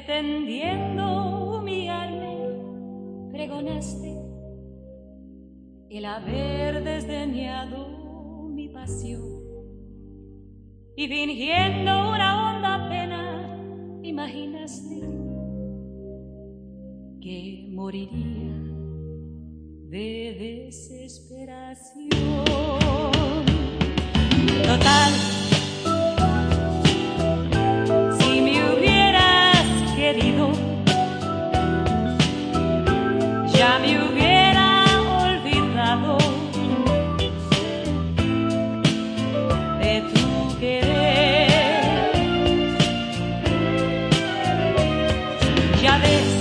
entendiendo mi alma, pregonaste el haber desdeñado mi pasión. Y fingiendo una honda pena, imaginaste que moriría de desesperación. Total Yo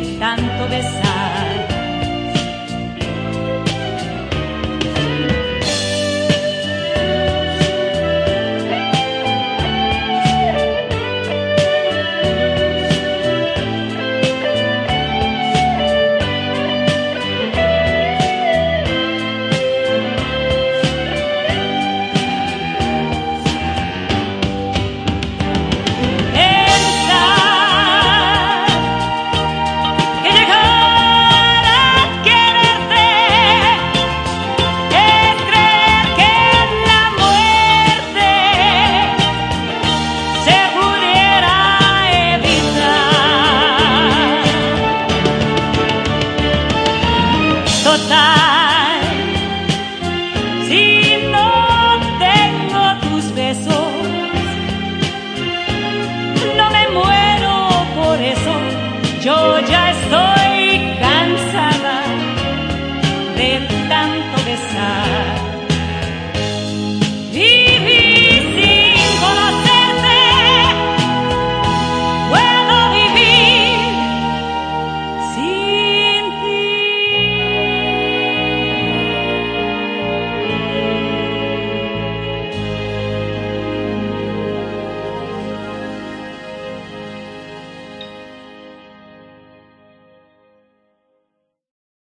tanto besar. Si no tengo tus besos, no me muero por eso. Yo ya estoy